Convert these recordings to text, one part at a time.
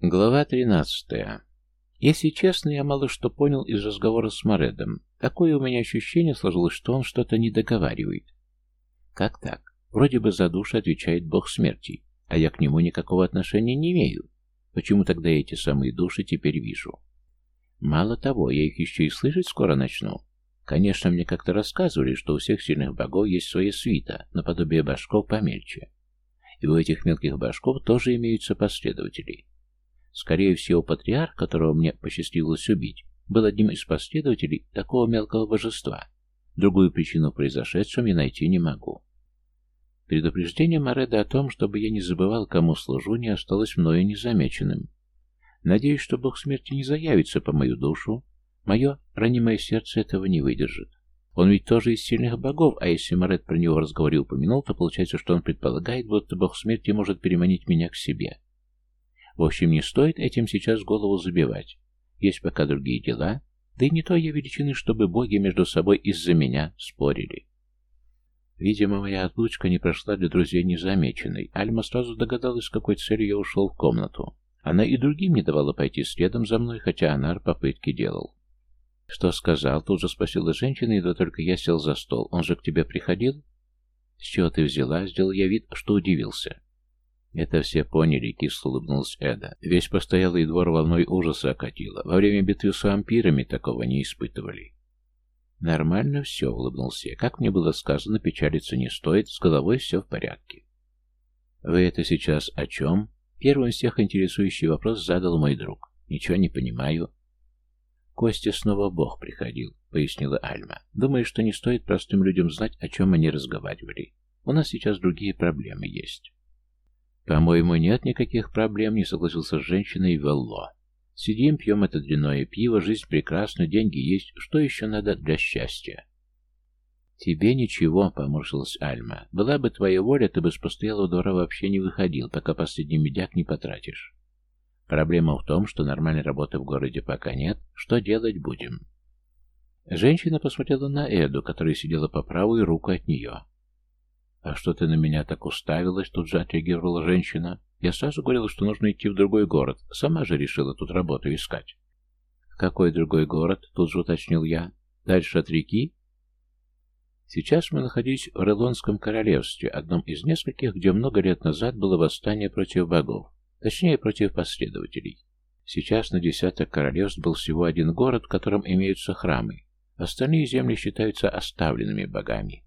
Глава 13. Если честно, я мало что понял из разговора с Моредом. Такое у меня ощущение сложилось, что он что-то не договаривает. Как так? Вроде бы за душу отвечает бог смерти, а я к нему никакого отношения не имею. Почему тогда эти самые души теперь вижу? Мало того, я их еще и слышать скоро начну. Конечно, мне как-то рассказывали, что у всех сильных богов есть своя свита, наподобие башков помельче. И у этих мелких башков тоже имеются последователи. Скорее всего, патриарх, которого мне посчастливилось убить, был одним из последователей такого мелкого божества. Другую причину произошедшем я найти не могу. Предупреждение Мореда о том, чтобы я не забывал, кому служу, не осталось мною незамеченным. Надеюсь, что бог смерти не заявится по мою душу. Мое ранимое сердце этого не выдержит. Он ведь тоже из сильных богов, а если Моред про него в разговоре упомянул, то получается, что он предполагает, будто бог смерти может переманить меня к себе. В общем, не стоит этим сейчас голову забивать. Есть пока другие дела, да и не то я величины, чтобы боги между собой из-за меня спорили. Видимо, моя отлучка не прошла для друзей незамеченной. Альма сразу догадалась, с какой целью я ушел в комнату. Она и другим не давала пойти следом за мной, хотя Анар попытки делал. «Что сказал?» — тут же спросила женщина, едва только я сел за стол. «Он же к тебе приходил?» «С чего ты взяла?» — сделал я вид, что удивился. Это все поняли, кисло улыбнулась Эда. Весь постоялый двор волной ужаса окатило. Во время битвы с вампирами такого не испытывали. Нормально все, улыбнулся я. Как мне было сказано, печалиться не стоит, с головой все в порядке. Вы это сейчас о чем? Первым всех интересующий вопрос задал мой друг. Ничего не понимаю. Костя снова бог приходил, пояснила Альма. Думаю, что не стоит простым людям знать, о чем они разговаривали. У нас сейчас другие проблемы есть. «По-моему, нет никаких проблем», — не согласился с женщиной Велло. «Сидим, пьем это дрянное пиво, жизнь прекрасна, деньги есть. Что еще надо для счастья?» «Тебе ничего», — поморщилась Альма. «Была бы твоя воля, ты бы с постоялого двора вообще не выходил, пока последний медяк не потратишь. Проблема в том, что нормальной работы в городе пока нет. Что делать будем?» Женщина посмотрела на Эду, которая сидела по правую руку от нее. «А что ты на меня так уставилась?» Тут же отреагировала женщина. «Я сразу говорила, что нужно идти в другой город. Сама же решила тут работу искать». «Какой другой город?» Тут же уточнил я. «Дальше от реки?» Сейчас мы находились в Релонском королевстве, одном из нескольких, где много лет назад было восстание против богов, точнее, против последователей. Сейчас на десяток королевств был всего один город, в котором имеются храмы. Остальные земли считаются оставленными богами.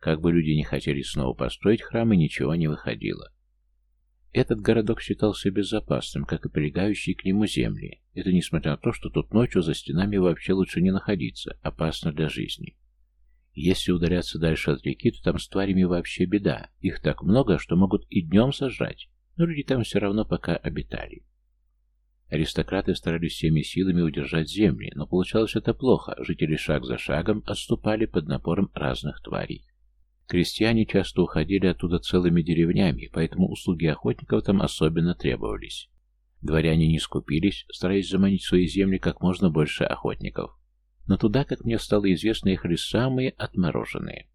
Как бы люди не хотели снова построить храмы, ничего не выходило. Этот городок считался безопасным, как и прилегающие к нему земли. Это несмотря на то, что тут ночью за стенами вообще лучше не находиться, опасно для жизни. Если ударяться дальше от реки, то там с тварями вообще беда. Их так много, что могут и днем сожрать, но люди там все равно пока обитали. Аристократы старались всеми силами удержать земли, но получалось это плохо, жители шаг за шагом отступали под напором разных тварей. Крестьяне часто уходили оттуда целыми деревнями, поэтому услуги охотников там особенно требовались. Дворяне не скупились, стараясь заманить в свои земли как можно больше охотников. Но туда, как мне стало известно, ехали самые отмороженные.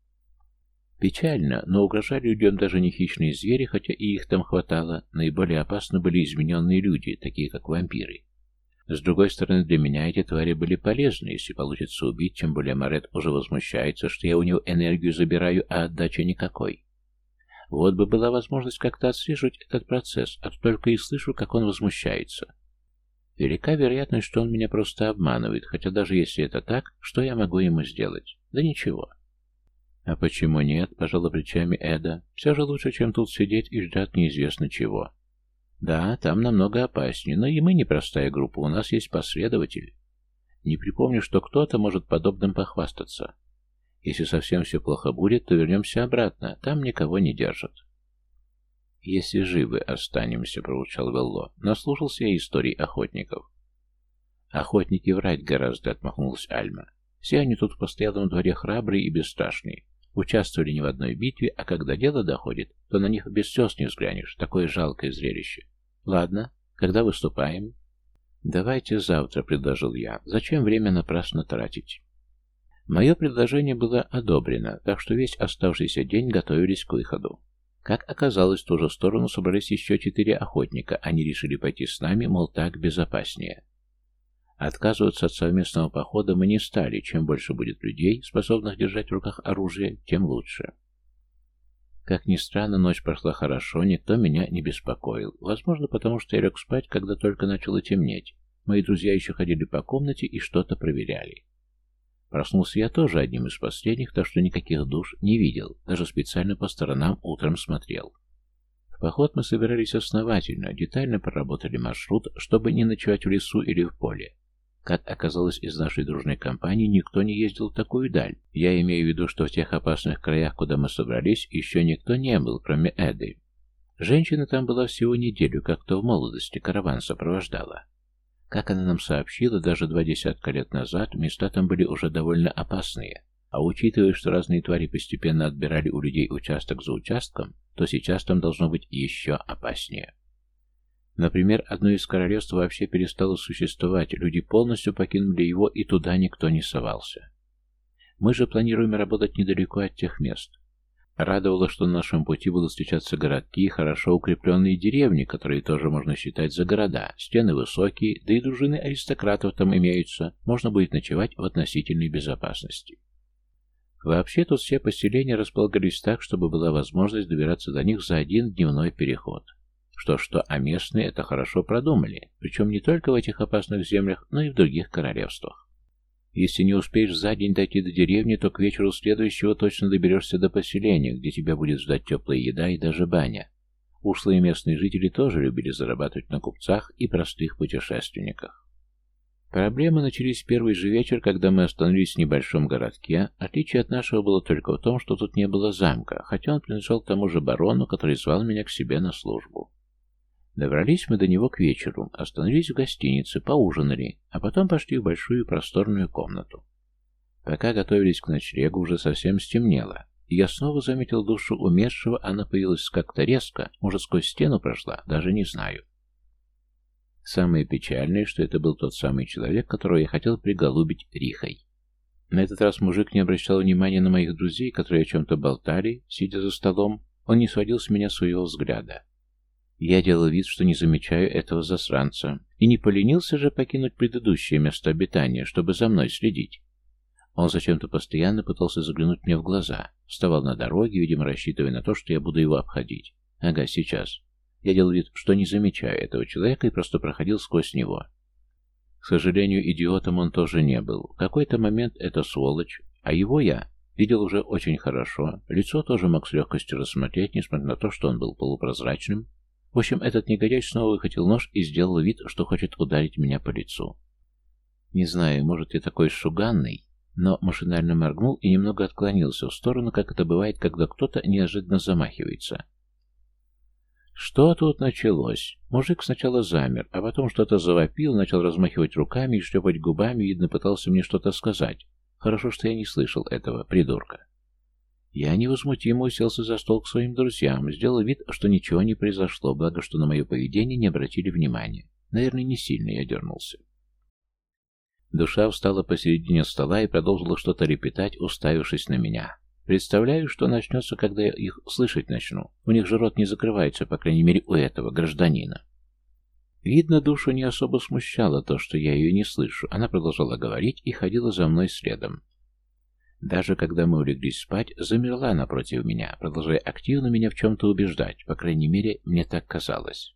Печально, но угрожали людям даже не хищные звери, хотя и их там хватало. Наиболее опасны были измененные люди, такие как вампиры. С другой стороны, для меня эти твари были полезны, если получится убить, тем более Морет уже возмущается, что я у него энергию забираю, а отдачи никакой. Вот бы была возможность как-то отслеживать этот процесс, а то только и слышу, как он возмущается. Велика вероятность, что он меня просто обманывает, хотя даже если это так, что я могу ему сделать? Да ничего. А почему нет, пожала плечами Эда. Все же лучше, чем тут сидеть и ждать неизвестно чего. Да, там намного опаснее, но и мы непростая группа, у нас есть последователь. Не припомню, что кто-то может подобным похвастаться. Если совсем все плохо будет, то вернемся обратно, там никого не держат. «Если живы останемся», — проучал Велло. Наслушался я историй охотников. «Охотники врать гораздо», — отмахнулась Альма. «Все они тут в постоянном дворе храбрые и бесстрашные. Участвовали не в одной битве, а когда дело доходит, то на них без слез не взглянешь. Такое жалкое зрелище. Ладно, когда выступаем? Давайте завтра, предложил я. Зачем время напрасно тратить? Мое предложение было одобрено, так что весь оставшийся день готовились к выходу. Как оказалось, в ту же сторону собрались еще четыре охотника. Они решили пойти с нами, мол, так безопаснее. Отказываться от совместного похода мы не стали. Чем больше будет людей, способных держать в руках оружие, тем лучше. Как ни странно, ночь прошла хорошо, никто меня не беспокоил. Возможно, потому что я лег спать, когда только начало темнеть. Мои друзья еще ходили по комнате и что-то проверяли. Проснулся я тоже одним из последних, так что никаких душ не видел, даже специально по сторонам утром смотрел. В поход мы собирались основательно, детально проработали маршрут, чтобы не ночевать в лесу или в поле. Как оказалось, из нашей дружной компании никто не ездил такую даль. Я имею в виду, что в тех опасных краях, куда мы собрались, еще никто не был, кроме Эды. Женщина там была всего неделю, как-то в молодости караван сопровождала. Как она нам сообщила, даже два десятка лет назад места там были уже довольно опасные. А учитывая, что разные твари постепенно отбирали у людей участок за участком, то сейчас там должно быть еще опаснее. Например, одно из королевств вообще перестало существовать, люди полностью покинули его, и туда никто не совался. Мы же планируем работать недалеко от тех мест. Радовало, что на нашем пути будут встречаться городки и хорошо укрепленные деревни, которые тоже можно считать за города. Стены высокие, да и дружины аристократов там имеются, можно будет ночевать в относительной безопасности. Вообще тут все поселения располагались так, чтобы была возможность добираться до них за один дневной переход. Что-что, а местные это хорошо продумали, причем не только в этих опасных землях, но и в других королевствах. Если не успеешь за день дойти до деревни, то к вечеру следующего точно доберешься до поселения, где тебя будет ждать теплая еда и даже баня. Ушлые местные жители тоже любили зарабатывать на купцах и простых путешественниках. Проблемы начались в первый же вечер, когда мы остановились в небольшом городке. Отличие от нашего было только в том, что тут не было замка, хотя он принадлежал тому же барону, который звал меня к себе на службу. Добрались мы до него к вечеру, остановились в гостинице, поужинали, а потом пошли в большую просторную комнату. Пока готовились к ночлегу, уже совсем стемнело, и я снова заметил душу умершего, она появилась как-то резко, может, сквозь стену прошла, даже не знаю. Самое печальное, что это был тот самый человек, которого я хотел приголубить Рихой. На этот раз мужик не обращал внимания на моих друзей, которые о чем-то болтали, сидя за столом, он не сводил с меня своего взгляда. Я делал вид, что не замечаю этого засранца, и не поленился же покинуть предыдущее место обитания, чтобы за мной следить. Он зачем-то постоянно пытался заглянуть мне в глаза, вставал на дороге, видимо, рассчитывая на то, что я буду его обходить. Ага, сейчас. Я делал вид, что не замечаю этого человека и просто проходил сквозь него. К сожалению, идиотом он тоже не был. В какой-то момент это сволочь, а его я видел уже очень хорошо. Лицо тоже мог с легкостью рассмотреть, несмотря на то, что он был полупрозрачным, в общем, этот негодяй снова выхватил нож и сделал вид, что хочет ударить меня по лицу. Не знаю, может, я такой шуганный, но машинально моргнул и немного отклонился в сторону, как это бывает, когда кто-то неожиданно замахивается. Что тут началось? Мужик сначала замер, а потом что-то завопил, начал размахивать руками и шлепать губами, видно, пытался мне что-то сказать. Хорошо, что я не слышал этого, придурка. Я невозмутимо уселся за стол к своим друзьям, сделал вид, что ничего не произошло, благо, что на мое поведение не обратили внимания. Наверное, не сильно я дернулся. Душа встала посередине стола и продолжила что-то репетать, уставившись на меня. Представляю, что начнется, когда я их слышать начну. У них же рот не закрывается, по крайней мере, у этого гражданина. Видно, душу не особо смущало то, что я ее не слышу. Она продолжала говорить и ходила за мной следом. Даже когда мы улеглись спать, замерла напротив меня, продолжая активно меня в чем-то убеждать, по крайней мере, мне так казалось.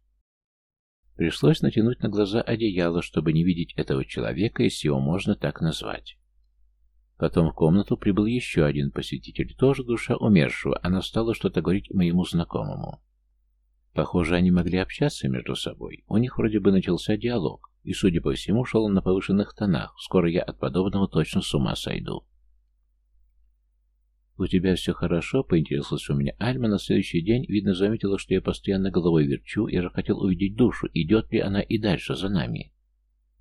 Пришлось натянуть на глаза одеяло, чтобы не видеть этого человека, если его можно так назвать. Потом в комнату прибыл еще один посетитель, тоже душа умершего, она стала что-то говорить моему знакомому. Похоже, они могли общаться между собой. У них вроде бы начался диалог, и, судя по всему, шел он на повышенных тонах. Скоро я от подобного точно с ума сойду. «У тебя все хорошо?» — поинтересовался у меня Альма. На следующий день, видно, заметила, что я постоянно головой верчу. Я же хотел увидеть душу, идет ли она и дальше за нами.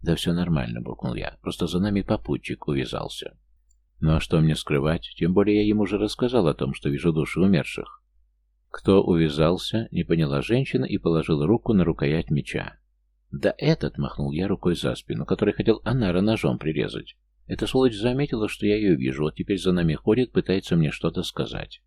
«Да все нормально», — буркнул я. «Просто за нами попутчик увязался». «Ну а что мне скрывать? Тем более я ему уже рассказал о том, что вижу души умерших». «Кто увязался?» — не поняла женщина и положила руку на рукоять меча. «Да этот!» — махнул я рукой за спину, который хотел Анара ножом прирезать. Эта сволочь заметила, что я ее вижу, вот теперь за нами ходит, пытается мне что-то сказать.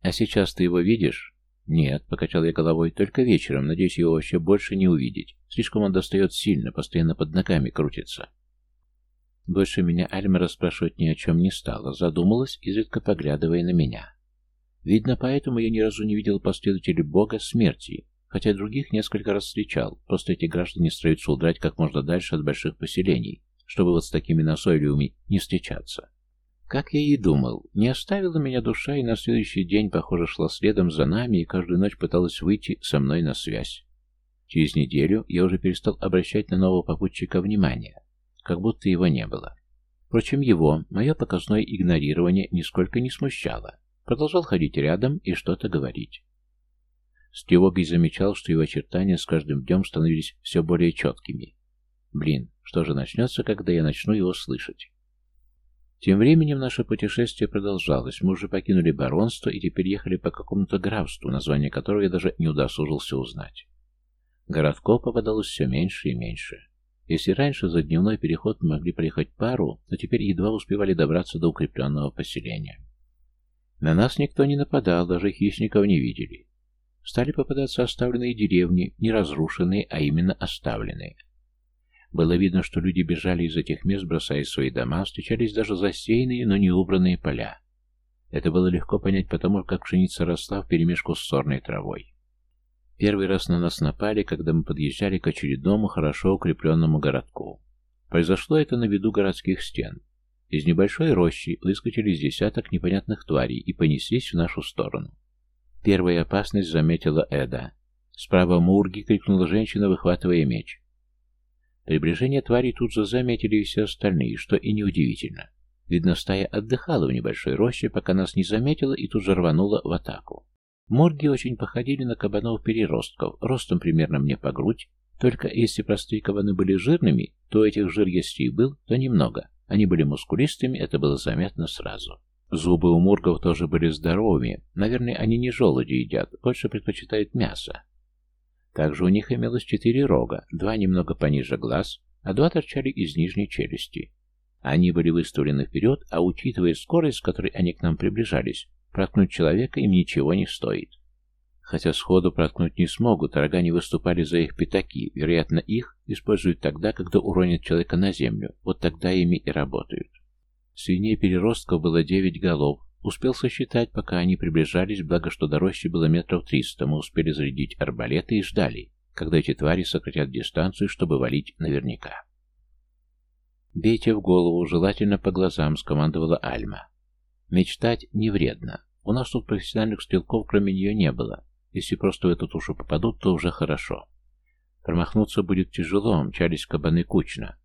«А сейчас ты его видишь?» «Нет», — покачал я головой, — «только вечером. Надеюсь, его вообще больше не увидеть. Слишком он достает сильно, постоянно под ногами крутится». Больше меня Альма расспрашивать ни о чем не стала, задумалась, изредка поглядывая на меня. Видно, поэтому я ни разу не видел последователей бога смерти, хотя других несколько раз встречал, просто эти граждане стараются удрать как можно дальше от больших поселений, чтобы вот с такими назойливыми не встречаться. Как я и думал, не оставила меня душа, и на следующий день, похоже, шла следом за нами и каждую ночь пыталась выйти со мной на связь. Через неделю я уже перестал обращать на нового попутчика внимание, как будто его не было. Впрочем, его, мое показное игнорирование, нисколько не смущало. Продолжал ходить рядом и что-то говорить. С тревогой замечал, что его очертания с каждым днем становились все более четкими. Блин, что же начнется, когда я начну его слышать? Тем временем наше путешествие продолжалось. Мы уже покинули баронство и теперь ехали по какому-то графству, название которого я даже не удосужился узнать. Городков попадалось все меньше и меньше. Если раньше за дневной переход мы могли проехать пару, то теперь едва успевали добраться до укрепленного поселения. На нас никто не нападал, даже хищников не видели. Стали попадаться оставленные деревни, не разрушенные, а именно оставленные. Было видно, что люди бежали из этих мест, бросая свои дома, встречались даже засеянные, но не убранные поля. Это было легко понять потому, как пшеница росла вперемешку с сорной травой. Первый раз на нас напали, когда мы подъезжали к очередному хорошо укрепленному городку. Произошло это на виду городских стен. Из небольшой рощи выскочили десяток непонятных тварей и понеслись в нашу сторону. Первая опасность заметила Эда. Справа Мурги крикнула женщина, выхватывая меч. Приближение тварей тут же заметили все остальные, что и неудивительно. Видно, стая отдыхала в небольшой роще, пока нас не заметила и тут же рванула в атаку. Морги очень походили на кабанов-переростков, ростом примерно мне по грудь, только если простые кабаны были жирными, то этих жир, если и был, то немного. Они были мускулистыми, это было заметно сразу. Зубы у мургов тоже были здоровыми, наверное, они не желуди едят, больше предпочитают мясо. Также у них имелось четыре рога, два немного пониже глаз, а два торчали из нижней челюсти. Они были выставлены вперед, а учитывая скорость, с которой они к нам приближались, проткнуть человека им ничего не стоит. Хотя сходу проткнуть не смогут, рога не выступали за их пятаки, вероятно, их используют тогда, когда уронят человека на землю, вот тогда ими и работают. Свиней переростков было девять голов, Успел сосчитать, пока они приближались, благо что до рощи было метров триста, мы успели зарядить арбалеты и ждали, когда эти твари сократят дистанцию, чтобы валить наверняка. «Бейте в голову, желательно по глазам», — скомандовала Альма. «Мечтать не вредно. У нас тут профессиональных стрелков кроме нее не было. Если просто в эту тушу попадут, то уже хорошо. Промахнуться будет тяжело, мчались кабаны кучно.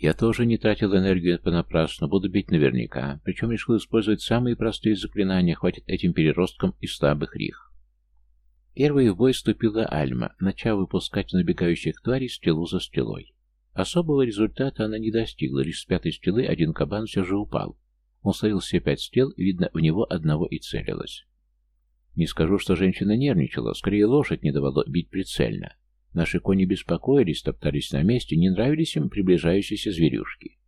Я тоже не тратил энергию понапрасну, буду бить наверняка, причем решил использовать самые простые заклинания, хватит этим переросткам из слабых рих. Первой в бой вступила Альма, начав выпускать набегающих тварей стрелу за стрелой. Особого результата она не достигла, лишь с пятой стрелы один кабан все же упал. Он словил все пять стрел, видно, в него одного и целилась. Не скажу, что женщина нервничала, скорее лошадь не давала бить прицельно. Наши кони беспокоились, топтались на месте, не нравились им приближающиеся зверюшки.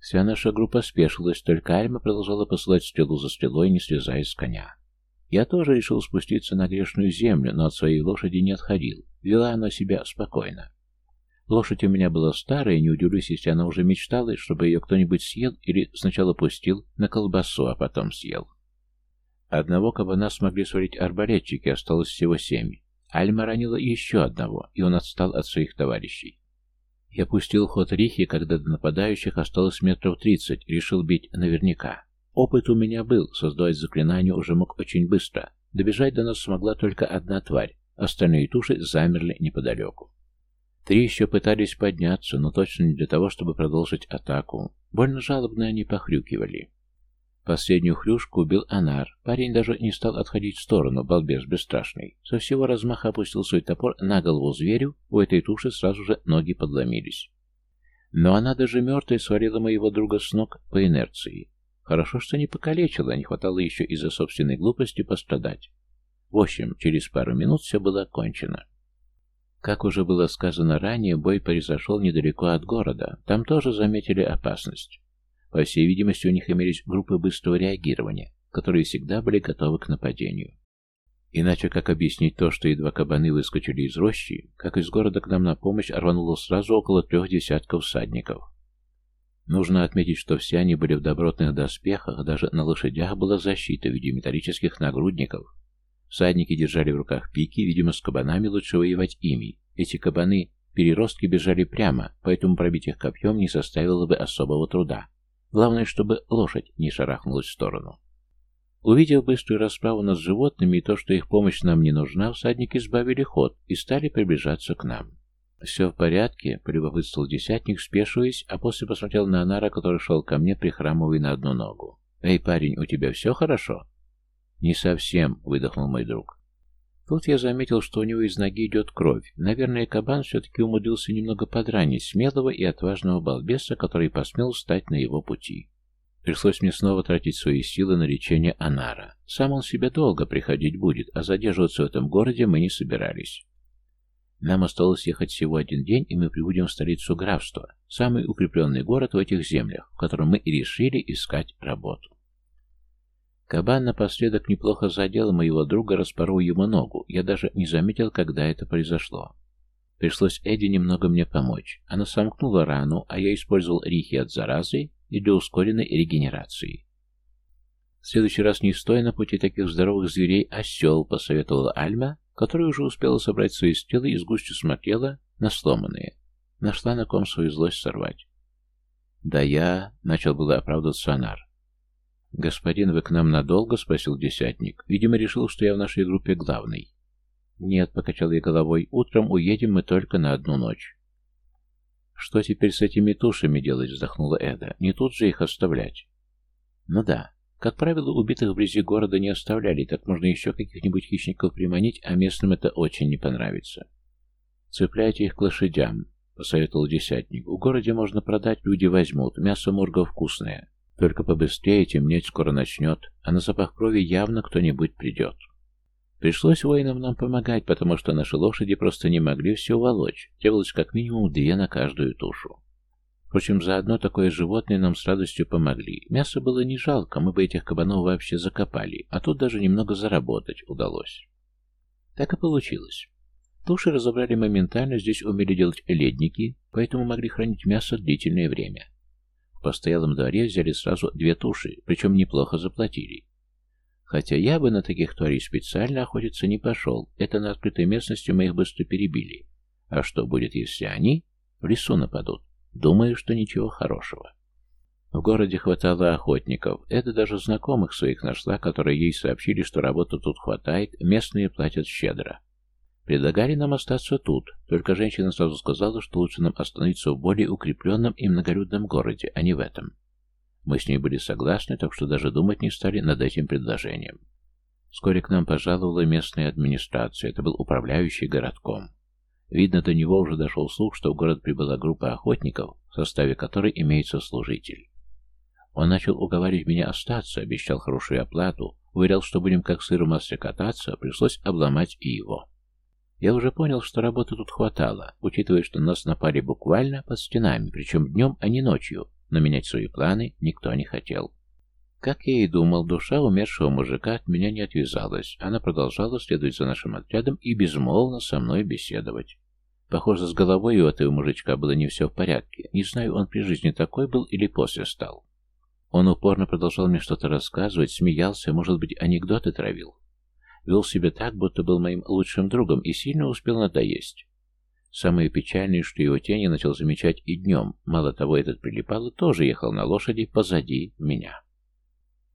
Вся наша группа спешилась, только Альма продолжала посылать стрелу за стрелой, не слезая с коня. Я тоже решил спуститься на грешную землю, но от своей лошади не отходил. Вела она себя спокойно. Лошадь у меня была старая, не удивлюсь, если она уже мечтала, чтобы ее кто-нибудь съел или сначала пустил на колбасу, а потом съел. Одного кабана смогли сварить арбалетчики, осталось всего семь. Альма ранила еще одного, и он отстал от своих товарищей. Я пустил ход рихи, когда до нападающих осталось метров тридцать, решил бить наверняка. Опыт у меня был, создавать заклинание уже мог очень быстро. Добежать до нас смогла только одна тварь, остальные туши замерли неподалеку. Три еще пытались подняться, но точно не для того, чтобы продолжить атаку. Больно жалобно они похрюкивали. Последнюю хрюшку убил Анар. Парень даже не стал отходить в сторону, балбес бесстрашный. Со всего размаха опустил свой топор на голову зверю, у этой туши сразу же ноги подломились. Но она даже мертвой свалила моего друга с ног по инерции. Хорошо, что не покалечила, не хватало еще из-за собственной глупости пострадать. В общем, через пару минут все было окончено. Как уже было сказано ранее, бой произошел недалеко от города. Там тоже заметили опасность. По всей видимости, у них имелись группы быстрого реагирования. которые всегда были готовы к нападению. Иначе как объяснить то, что едва кабаны выскочили из рощи, как из города к нам на помощь рвануло сразу около трех десятков всадников. Нужно отметить, что все они были в добротных доспехах, даже на лошадях была защита в виде металлических нагрудников. Всадники держали в руках пики, видимо, с кабанами лучше воевать ими. Эти кабаны, переростки, бежали прямо, поэтому пробить их копьем не составило бы особого труда. Главное, чтобы лошадь не шарахнулась в сторону. Увидев быструю расправу над животными и то, что их помощь нам не нужна, всадники сбавили ход и стали приближаться к нам. «Все в порядке», — полюбопытствовал десятник, спешиваясь, а после посмотрел на Анара, который шел ко мне, прихрамывая на одну ногу. «Эй, парень, у тебя все хорошо?» «Не совсем», — выдохнул мой друг. Тут я заметил, что у него из ноги идет кровь. Наверное, кабан все-таки умудрился немного подранить смелого и отважного балбеса, который посмел встать на его пути. Пришлось мне снова тратить свои силы на лечение Анара. Сам он себе долго приходить будет, а задерживаться в этом городе мы не собирались. Нам осталось ехать всего один день, и мы прибудем в столицу графства, самый укрепленный город в этих землях, в котором мы и решили искать работу. Кабан напоследок неплохо задел моего друга, распорол ему ногу. Я даже не заметил, когда это произошло. Пришлось Эдди немного мне помочь. Она сомкнула рану, а я использовал рихи от заразы и для ускоренной регенерации. В следующий раз не стой на пути таких здоровых зверей, осел, посоветовала Альма, которая уже успела собрать свои стрелы и с густью смотрела на сломанные. Нашла на ком свою злость сорвать. «Да я...» — начал было оправдываться Анар. «Господин, вы к нам надолго?» — спросил десятник. «Видимо, решил, что я в нашей группе главный». «Нет», — покачал я головой, — «утром уедем мы только на одну ночь». «Что теперь с этими тушами делать?» — вздохнула Эда. «Не тут же их оставлять». «Ну да. Как правило, убитых вблизи города не оставляли, так можно еще каких-нибудь хищников приманить, а местным это очень не понравится». «Цепляйте их к лошадям», — посоветовал десятник. «В городе можно продать, люди возьмут. Мясо морга вкусное. Только побыстрее, темнеть скоро начнет, а на запах крови явно кто-нибудь придет». Пришлось воинам нам помогать, потому что наши лошади просто не могли все волочь. Требовалось как минимум две на каждую тушу. Впрочем, заодно такое животное нам с радостью помогли. Мясо было не жалко, мы бы этих кабанов вообще закопали, а тут даже немного заработать удалось. Так и получилось. Туши разобрали моментально, здесь умели делать ледники, поэтому могли хранить мясо длительное время. В постоялом дворе взяли сразу две туши, причем неплохо заплатили. Хотя я бы на таких тварей специально охотиться не пошел. Это на открытой местности мы их быстро перебили. А что будет, если они в лесу нападут? Думаю, что ничего хорошего. В городе хватало охотников. Это даже знакомых своих нашла, которые ей сообщили, что работы тут хватает, местные платят щедро. Предлагали нам остаться тут, только женщина сразу сказала, что лучше нам остановиться в более укрепленном и многолюдном городе, а не в этом. Мы с ней были согласны, так что даже думать не стали над этим предложением. Вскоре к нам пожаловала местная администрация, это был управляющий городком. Видно, до него уже дошел слух, что в город прибыла группа охотников, в составе которой имеется служитель. Он начал уговаривать меня остаться, обещал хорошую оплату, уверял, что будем как сыр в масле кататься, пришлось обломать и его. Я уже понял, что работы тут хватало, учитывая, что нас напали буквально под стенами, причем днем, а не ночью, но менять свои планы никто не хотел. Как я и думал, душа умершего мужика от меня не отвязалась. Она продолжала следовать за нашим отрядом и безмолвно со мной беседовать. Похоже, с головой у этого мужичка было не все в порядке. Не знаю, он при жизни такой был или после стал. Он упорно продолжал мне что-то рассказывать, смеялся, может быть, анекдоты травил. Вел себя так, будто был моим лучшим другом и сильно успел надоесть. Самое печальное, что его тень я начал замечать и днем. Мало того, этот прилипало тоже ехал на лошади позади меня.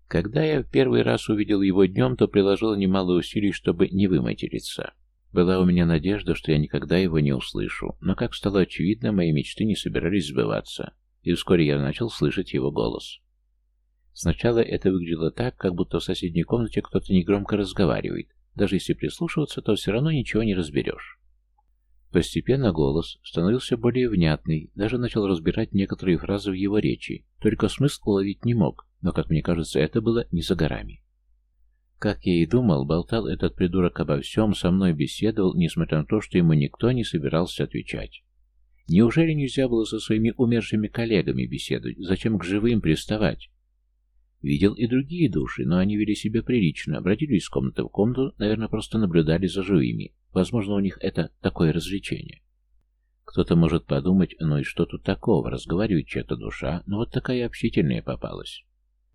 Когда я в первый раз увидел его днем, то приложил немало усилий, чтобы не выматериться. Была у меня надежда, что я никогда его не услышу, но, как стало очевидно, мои мечты не собирались сбываться, и вскоре я начал слышать его голос. Сначала это выглядело так, как будто в соседней комнате кто-то негромко разговаривает. Даже если прислушиваться, то все равно ничего не разберешь. Постепенно голос становился более внятный, даже начал разбирать некоторые фразы в его речи, только смысл уловить не мог, но, как мне кажется, это было не за горами. Как я и думал, болтал этот придурок обо всем, со мной беседовал, несмотря на то, что ему никто не собирался отвечать. Неужели нельзя было со своими умершими коллегами беседовать? Зачем к живым приставать? Видел и другие души, но они вели себя прилично, бродили из комнаты в комнату, наверное, просто наблюдали за живыми. Возможно, у них это такое развлечение. Кто-то может подумать, ну и что тут такого, разговаривает чья-то душа, но вот такая общительная попалась.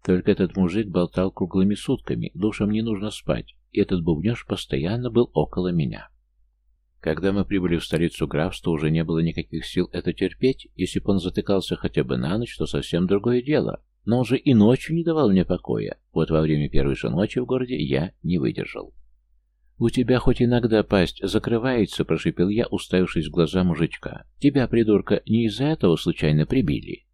Только этот мужик болтал круглыми сутками, душам не нужно спать, и этот бубнеж постоянно был около меня. Когда мы прибыли в столицу графства, уже не было никаких сил это терпеть. Если бы он затыкался хотя бы на ночь, то совсем другое дело. Но он же и ночью не давал мне покоя. Вот во время первой же ночи в городе я не выдержал. «У тебя хоть иногда пасть закрывается», — прошипел я, уставившись в глаза мужичка. «Тебя, придурка, не из-за этого случайно прибили?»